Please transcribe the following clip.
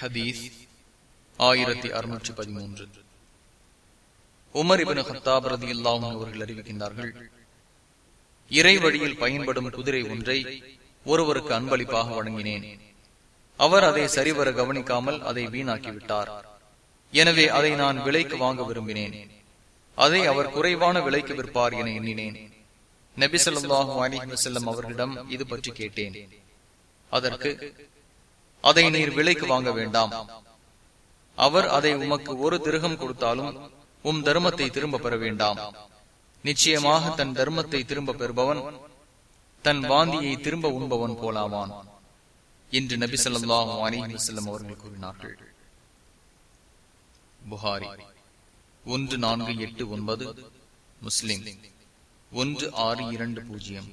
ஹதீஸ் ஆயிரத்தி அறுநூற்றி பதிமூன்று. உமர் இபின் ஹத்தாப் ரதி அல்லாஹும் அவர்கள் அறிவிக்கின்றார்கள் இறை வழியில் பயன்படும் குதிரை ஒன்றை ஒருவருக்கு அன்பளிப்பாக வழங்கினேன். அவர் அதை சரிவர கவனிக்காமல் அதை வீணாக்கிவிட்டார். எனவே அதை நான் விலைக்கு வாங்க விரும்பினேன். அதை அவர் குறைவான விலைக்கு விற்பார் என எண்ணினேன். நபிசல்லாஹு அலி அவர்களிடம் இது பற்றி கேட்டேன். அதற்கு அதை நீர் விலைக்கு வாங்க வேண்டாம். அவர் அதை உமக்கு ஒரு திருகம் கொடுத்தாலும் உம் தர்மத்தை திரும்ப பெற வேண்டாம். நிச்சயமாக தன் தர்மத்தை திரும்ப பெறுபவன் தன் வாந்தியை திரும்ப உண்பவன் போலாவான் என்று நபி சொல்லாஹு அலிஹி வசல்லம் அவர்கள் கூறினார்கள். புகாரி ஒன்று நான்கு எட்டு ஒன்பது முஸ்லிம் ஒன்று ஆறு இரண்டு பூஜ்ஜியம்.